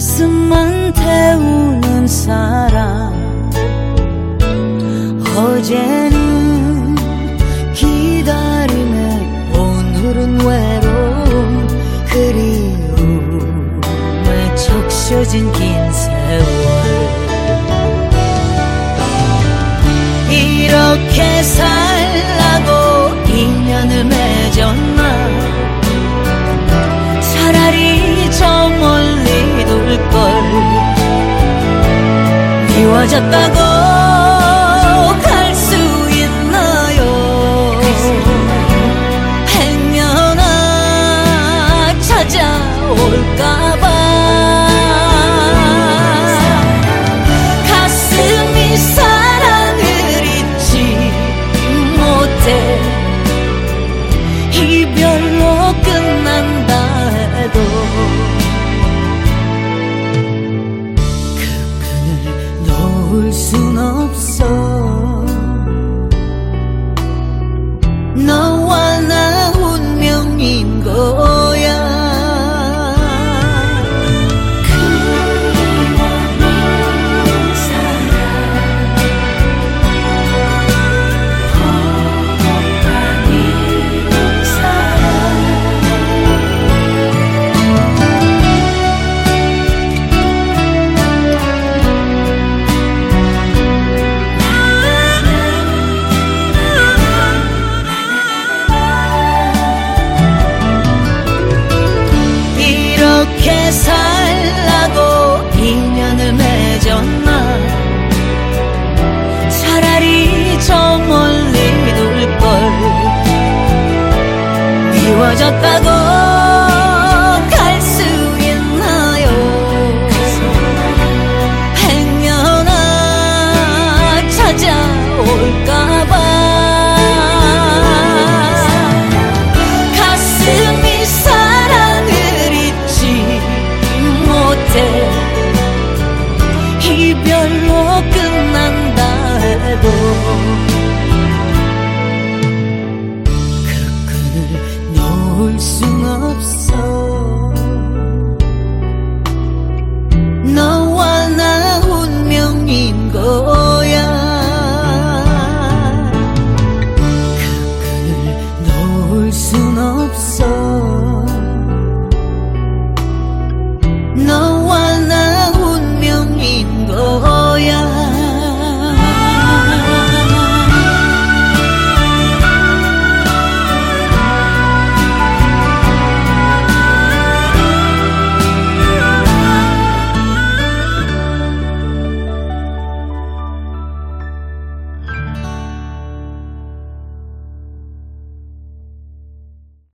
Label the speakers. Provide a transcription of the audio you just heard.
Speaker 1: 가슴만 태우는 사람. 어제는 기다림에 오늘은 외로움 그리움에 적셔진 긴 세월. Chặt. 올 순 없어. apagó.